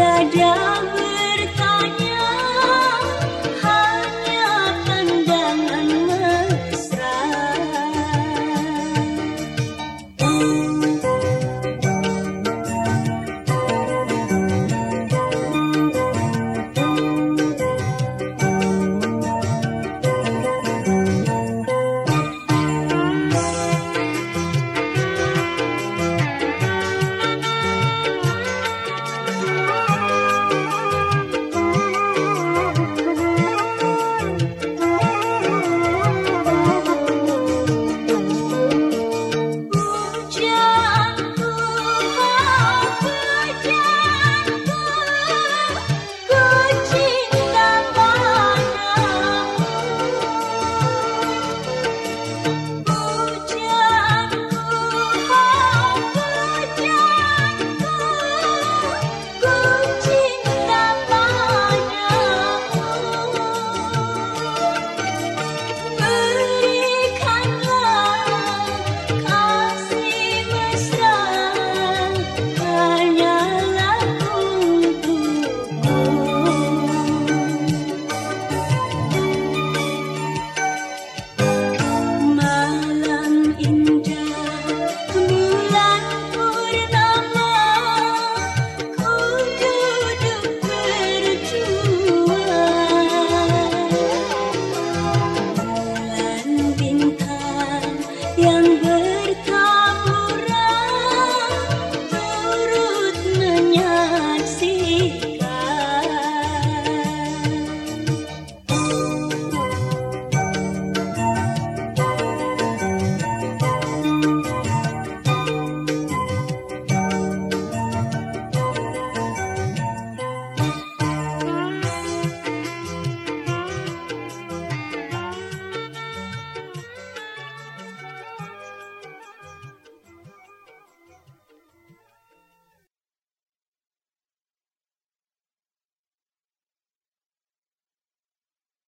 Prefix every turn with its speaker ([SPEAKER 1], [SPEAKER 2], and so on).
[SPEAKER 1] tiada